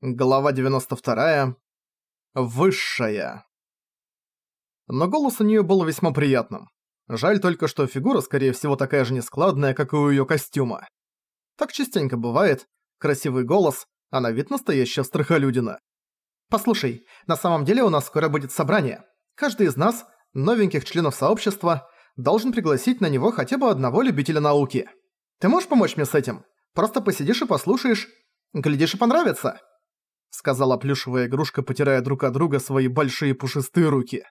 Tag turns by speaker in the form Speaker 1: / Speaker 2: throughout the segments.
Speaker 1: Глава 92. Высшая. Но голос у неё был весьма приятным. Жаль только, что фигура, скорее всего, такая же нескладная, как и у её костюма. Так частенько бывает. Красивый голос, а на вид настоящая страхолюдина. «Послушай, на самом деле у нас скоро будет собрание. Каждый из нас, новеньких членов сообщества, должен пригласить на него хотя бы одного любителя науки. Ты можешь помочь мне с этим? Просто посидишь и послушаешь. Глядишь и понравится». — сказала плюшевая игрушка, потирая друг от друга свои большие пушистые руки.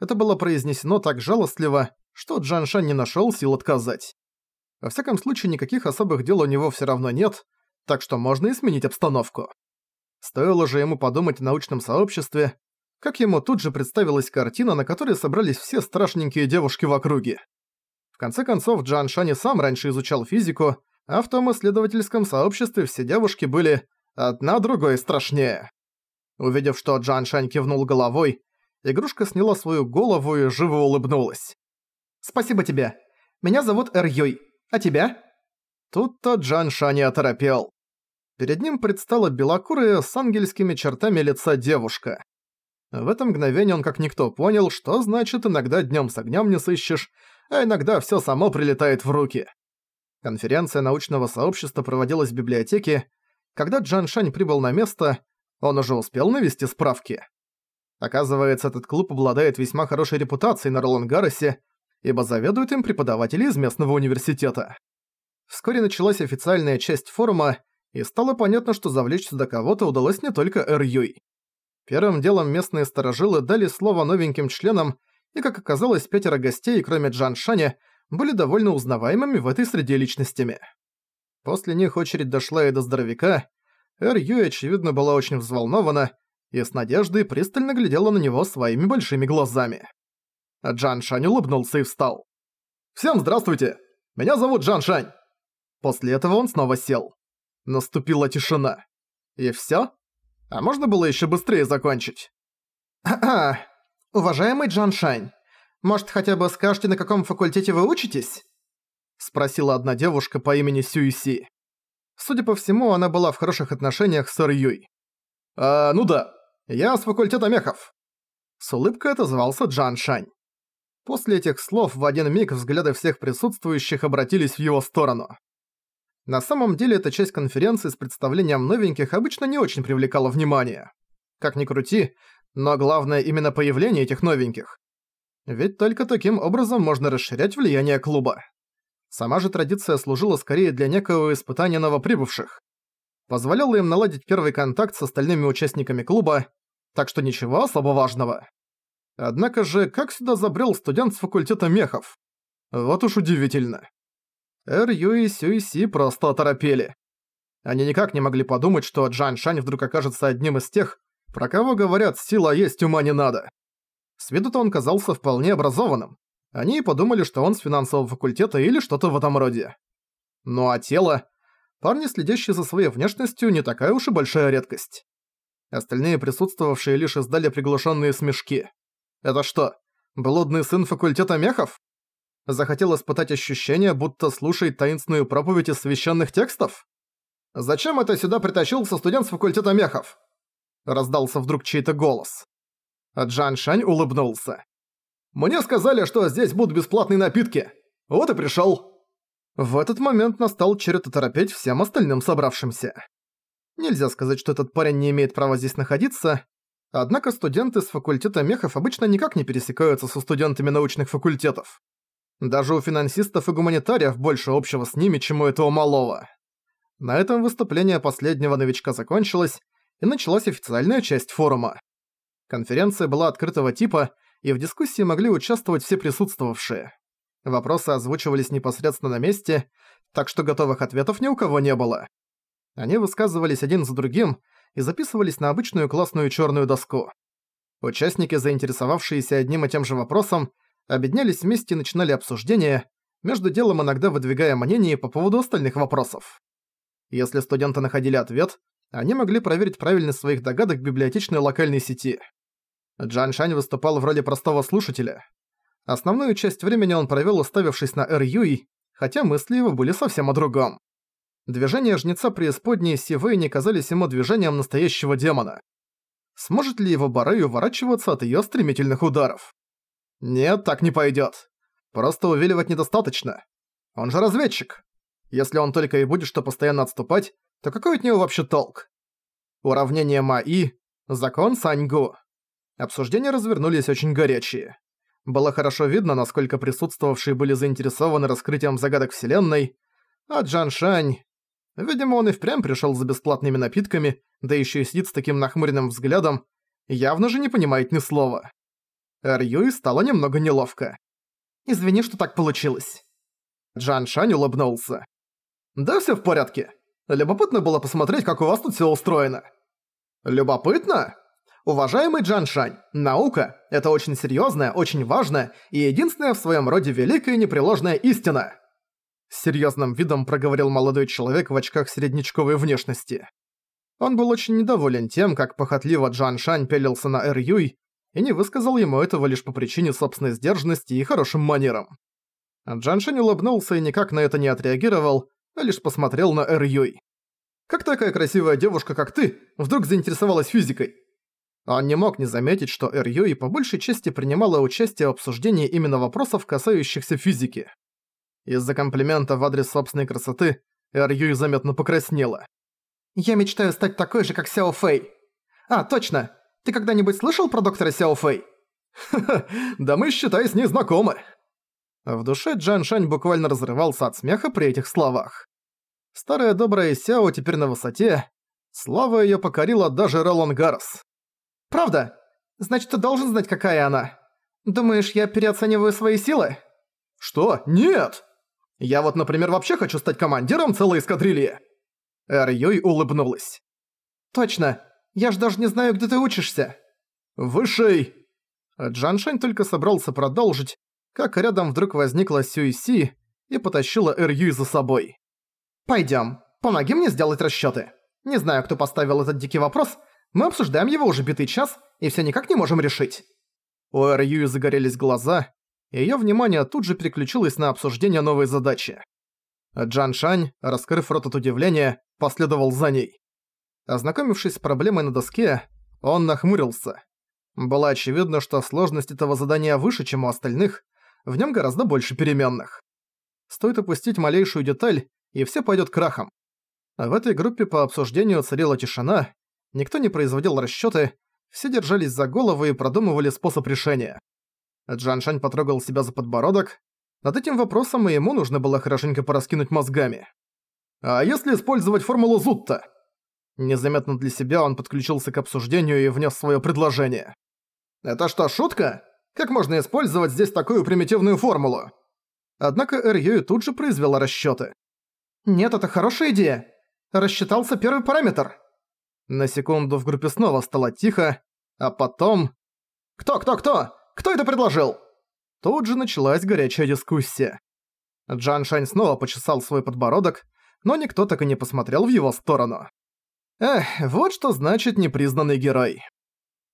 Speaker 1: Это было произнесено так жалостливо, что Джан Шан не нашёл сил отказать. Во всяком случае, никаких особых дел у него всё равно нет, так что можно и сменить обстановку. Стоило же ему подумать о научном сообществе, как ему тут же представилась картина, на которой собрались все страшненькие девушки в округе. В конце концов, Джан Шань и сам раньше изучал физику, а в том исследовательском сообществе все девушки были Одна другой страшнее. Увидев, что Джан Шань кивнул головой, игрушка сняла свою голову и живо улыбнулась. «Спасибо тебе. Меня зовут Эр Юй. А тебя?» Тут-то Джан Шань оторопел. Перед ним предстала белокурая с ангельскими чертами лица девушка. В это мгновение он как никто понял, что значит иногда днём с огнём не сыщешь, а иногда всё само прилетает в руки. Конференция научного сообщества проводилась в библиотеке, когда Джан Шань прибыл на место, он уже успел навести справки. Оказывается, этот клуб обладает весьма хорошей репутацией на Ролангаросе, ибо заведуют им преподаватели из местного университета. Вскоре началась официальная часть форума, и стало понятно, что завлечь сюда кого-то удалось не только Эр Юй. Первым делом местные сторожилы дали слово новеньким членам, и, как оказалось, пятеро гостей, кроме Джан Шаня, были довольно узнаваемыми в этой среде личностями. После них очередь дошла и до здоровяка. Эр Юй, очевидно, была очень взволнована и с надеждой пристально глядела на него своими большими глазами. Джан Шань улыбнулся и встал. «Всем здравствуйте! Меня зовут Джан Шань!» После этого он снова сел. Наступила тишина. И всё? А можно было ещё быстрее закончить? «А-а, уважаемый Джан Шань, может, хотя бы скажете, на каком факультете вы учитесь?» Спросила одна девушка по имени Сюиси. Судя по всему, она была в хороших отношениях с Эр Юй. «А, ну да, я с факультета мехов». С улыбкой отозвался Джан Шань. После этих слов в один миг взгляды всех присутствующих обратились в его сторону. На самом деле эта часть конференции с представлением новеньких обычно не очень привлекала внимание. Как ни крути, но главное именно появление этих новеньких. Ведь только таким образом можно расширять влияние клуба. Сама же традиция служила скорее для некого испытания новоприбывших. Позволяла им наладить первый контакт с остальными участниками клуба, так что ничего особо важного. Однако же, как сюда забрел студент с факультета мехов? Вот уж удивительно. Эр Ю и Сюй Си просто оторопели. Они никак не могли подумать, что Джан Шань вдруг окажется одним из тех, про кого говорят «сила есть, ума не надо». С виду-то он казался вполне образованным, они подумали, что он с финансового факультета или что-то в этом роде. Ну а тело... Парни, следящие за своей внешностью, не такая уж и большая редкость. Остальные присутствовавшие лишь издали приглушенные смешки. Это что, блудный сын факультета мехов? Захотел испытать ощущение, будто слушает таинственную проповедь из священных текстов? «Зачем это сюда притащился студент с факультета мехов?» Раздался вдруг чей-то голос. Джан Шань улыбнулся. Мне сказали, что здесь будут бесплатные напитки. Вот и пришёл». В этот момент настал черед оторопеть всем остальным собравшимся. Нельзя сказать, что этот парень не имеет права здесь находиться, однако студенты с факультета мехов обычно никак не пересекаются со студентами научных факультетов. Даже у финансистов и гуманитариев больше общего с ними, чем у этого малого. На этом выступление последнего новичка закончилось, и началась официальная часть форума. Конференция была открытого типа, и в дискуссии могли участвовать все присутствовавшие. Вопросы озвучивались непосредственно на месте, так что готовых ответов ни у кого не было. Они высказывались один за другим и записывались на обычную классную черную доску. Участники, заинтересовавшиеся одним и тем же вопросом, объединялись вместе и начинали обсуждение, между делом иногда выдвигая мнение по поводу остальных вопросов. Если студенты находили ответ, они могли проверить правильность своих догадок в библиотечной локальной сети. Джан Шань выступал в роли простого слушателя. Основную часть времени он провёл, уставившись на Эр Юй, хотя мысли его были совсем о другом. Движения жнеца преисподней Сивэй не казались ему движением настоящего демона. Сможет ли его Барей уворачиваться от её стремительных ударов? Нет, так не пойдёт. Просто увиливать недостаточно. Он же разведчик. Если он только и будет что постоянно отступать, то какой от него вообще толк? Уравнение Маи, закон Саньгу. Обсуждения развернулись очень горячие. Было хорошо видно, насколько присутствовавшие были заинтересованы раскрытием загадок Вселенной, а Джан Шань... Видимо, он и впрямь пришел за бесплатными напитками, да еще и сидит с таким нахмуренным взглядом, явно же не понимает ни слова. Рьюи стало немного неловко. «Извини, что так получилось». Джан Шань улыбнулся. «Да все в порядке. Любопытно было посмотреть, как у вас тут все устроено». «Любопытно?» Уважаемый Джан Шань, наука – это очень серьезная, очень важная и единственная в своем роде великая непреложная истина. С серьезным видом проговорил молодой человек в очках среднечковой внешности. Он был очень недоволен тем, как похотливо Джан Шань пелился на Эр Юй и не высказал ему этого лишь по причине собственной сдержанности и хорошим манерам. Джан Шань улыбнулся и никак на это не отреагировал, а лишь посмотрел на Эр Юй. «Как такая красивая девушка, как ты, вдруг заинтересовалась физикой?» Он не мог не заметить, что Эр Юй по большей части принимала участие в обсуждении именно вопросов, касающихся физики. Из-за комплимента в адрес собственной красоты Эр заметно покраснела. «Я мечтаю стать такой же, как Сяо Фэй. А, точно! Ты когда-нибудь слышал про доктора Сяо Фэй?» «Ха-ха, да мы, считай, с ней знакомы!» В душе Джан Шань буквально разрывался от смеха при этих словах. Старая добрая Сяо теперь на высоте. Слава её покорила даже Ролан Гаррес. «Правда? Значит, ты должен знать, какая она. Думаешь, я переоцениваю свои силы?» «Что? Нет!» «Я вот, например, вообще хочу стать командиром целой эскадрильи!» Эр Юй улыбнулась. «Точно! Я ж даже не знаю, где ты учишься!» «Высший!» Джан Шань только собрался продолжить, как рядом вдруг возникла Сюй Си и потащила Эр Юй за собой. «Пойдём, помоги мне сделать расчёты. Не знаю, кто поставил этот дикий вопрос, мы обсуждаем его уже битый час и все никак не можем решить». У Эр загорелись глаза, и её внимание тут же переключилось на обсуждение новой задачи. Джан Шань, раскрыв рот от удивления, последовал за ней. Ознакомившись с проблемой на доске, он нахмурился. Было очевидно, что сложность этого задания выше, чем у остальных, в нём гораздо больше переменных. Стоит опустить малейшую деталь, и все пойдёт крахом. В этой группе по обсуждению царила тишина, никто не производил расчёты, все держались за головы и продумывали способ решения. Джан Шань потрогал себя за подбородок. Над этим вопросом и ему нужно было хорошенько пораскинуть мозгами. «А если использовать формулу Зутта?» Незаметно для себя он подключился к обсуждению и внес свое предложение. «Это что, шутка? Как можно использовать здесь такую примитивную формулу?» Однако Эр тут же произвела расчёты. «Нет, это хорошая идея. Рассчитался первый параметр». На секунду в группе снова стало тихо, а потом... «Кто, кто, кто? Кто это предложил?» Тут же началась горячая дискуссия. Джан Шань снова почесал свой подбородок, но никто так и не посмотрел в его сторону. Эх, вот что значит непризнанный герой.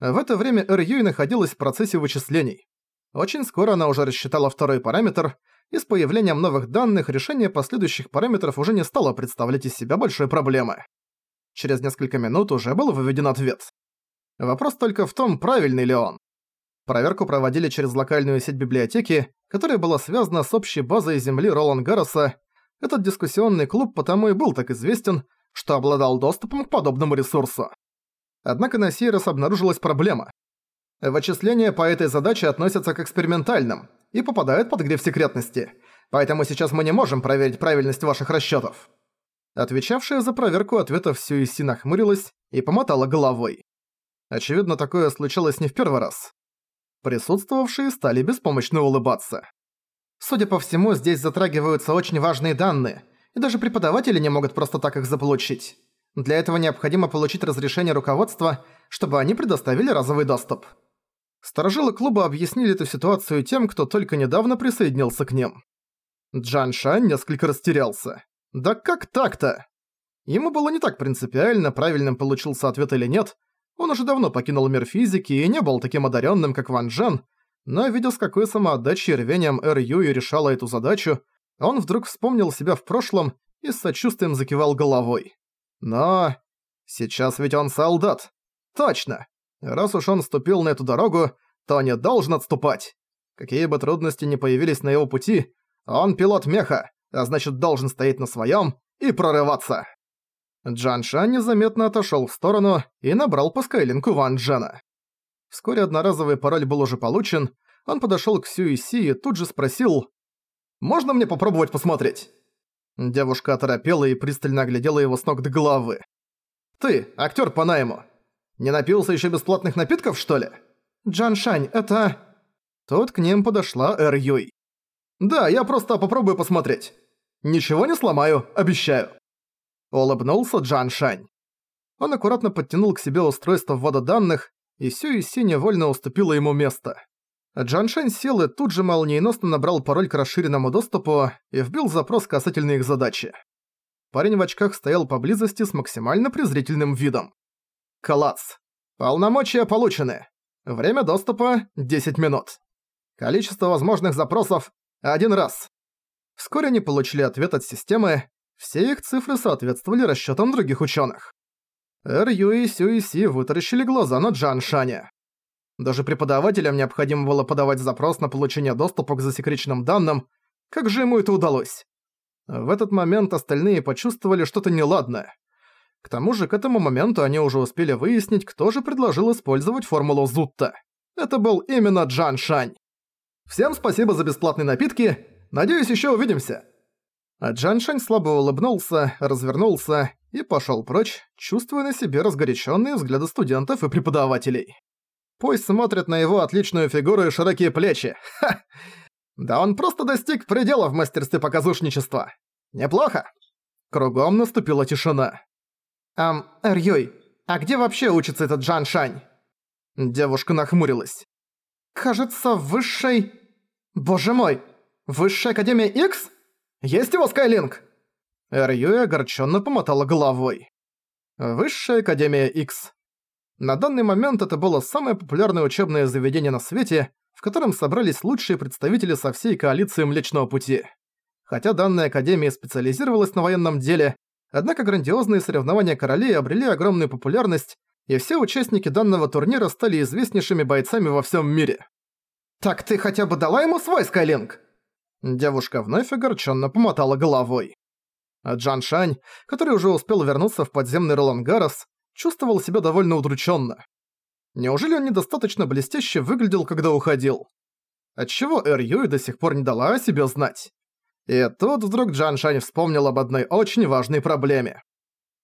Speaker 1: В это время Эр Юй находилась в процессе вычислений. Очень скоро она уже рассчитала второй параметр, и с появлением новых данных решение последующих параметров уже не стало представлять из себя большой проблемы. Через несколько минут уже был выведен ответ. Вопрос только в том, правильный ли он. Проверку проводили через локальную сеть библиотеки, которая была связана с общей базой земли Ролан Гарроса. Этот дискуссионный клуб потому и был так известен, что обладал доступом к подобному ресурсу. Однако на сей раз обнаружилась проблема. Вычисления по этой задаче относятся к экспериментальным и попадают под гриф секретности, поэтому сейчас мы не можем проверить правильность ваших расчётов. Отвечавшая за проверку ответов Сюиси нахмурилась и помотала головой. Очевидно, такое случалось не в первый раз. Присутствовавшие стали беспомощно улыбаться. Судя по всему, здесь затрагиваются очень важные данные, и даже преподаватели не могут просто так их заполучить. Для этого необходимо получить разрешение руководства, чтобы они предоставили разовый доступ. Сторожилы клуба объяснили эту ситуацию тем, кто только недавно присоединился к ним. Джан Шань несколько растерялся. Да как так-то? Ему было не так принципиально, правильным получился ответ или нет. Он уже давно покинул мир физики и не был таким одаренным, как Ван Джен, но видя с какой самоотдачей и рвением Эр Юи решала эту задачу, он вдруг вспомнил себя в прошлом и с сочувствием закивал головой. Но... Сейчас ведь он солдат. Точно. Раз уж он ступил на эту дорогу, то не должен отступать. Какие бы трудности ни появились на его пути, он пилот меха, а значит должен стоять на своем и прорываться. Джан Шан незаметно отошел в сторону и набрал по скайлинку Ван Джена. Вскоре одноразовый пароль был уже получен, он подошел к Сюи Си и тут же спросил «Можно мне попробовать посмотреть?» Девушка оторопела и пристально оглядела его с ног до головы. «Ты, актер по найму, не напился еще бесплатных напитков, что ли?» «Джан Шань, это...» Тут к ним подошла Эр Юй. «Да, я просто попробую посмотреть. Ничего не сломаю, обещаю». Улыбнулся Джан Шань. Он аккуратно подтянул к себе устройство ввода данных, и Сюи Си невольно уступила ему место. Джан Шань сел и тут же молниеносно набрал пароль к расширенному доступу и вбил запрос касательно их задачи. Парень в очках стоял поблизости с максимально презрительным видом. Класс. Полномочия получены. Время доступа – 10 минут. Количество возможных запросов – один раз. Вскоре они получили ответ от системы, все их цифры соответствовали расчетам других ученых. Эр Ю и Сю и Си вытаращили глаза на Джан Шаня. Даже преподавателям необходимо было подавать запрос на получение доступа к засекреченным данным. Как же ему это удалось? В этот момент остальные почувствовали что-то неладное. К тому же к этому моменту они уже успели выяснить, кто же предложил использовать формулу Зутта. Это был именно Джан Шань. «Всем спасибо за бесплатные напитки. Надеюсь, еще увидимся». А Джан Шань слабо улыбнулся, развернулся и пошел прочь, чувствуя на себе разгоряченные взгляды студентов и преподавателей. Пусть смотрят на его отличную фигуру и широкие плечи. Ха! Да он просто достиг предела в мастерстве показушничества. Неплохо. Кругом наступила тишина. «Ам, Эрьёй, а где вообще учится этот Джан Шань?» Девушка нахмурилась. «Кажется, в высшей... Боже мой! Высшая Академия X? Есть его Скайлинг?» Эрьёй огорченно помотала головой. Высшая Академия X. На данный момент это было самое популярное учебное заведение на свете, в котором собрались лучшие представители со всей коалиции Млечного Пути. Хотя данная академия специализировалась на военном деле, однако грандиозные соревнования королей обрели огромную популярность, и все участники данного турнира стали известнейшими бойцами во всем мире. «Так ты хотя бы дала ему свой Скайлинг?» Девушка вновь огорченно помотала головой. А Джан Шань, который уже успел вернуться в подземный Ролангарос, чувствовал себя довольно удрученно. Неужели он недостаточно блестяще выглядел, когда уходил? Отчего Эр Юй до сих пор не дала о себе знать? И тут вдруг Джан Шань вспомнил об одной очень важной проблеме.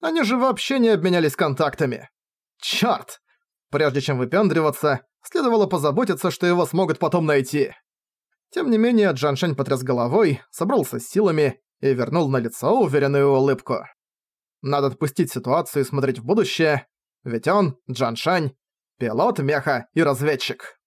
Speaker 1: Они же вообще не обменялись контактами. Чёрт! Прежде чем выпендриваться, следовало позаботиться, что его смогут потом найти. Тем не менее, Джан Шань потряс головой, собрался с силами и вернул на лицо уверенную улыбку. Надо отпустить ситуацию и смотреть в будущее, ведь он, Джан Шань, пилот меха и разведчик.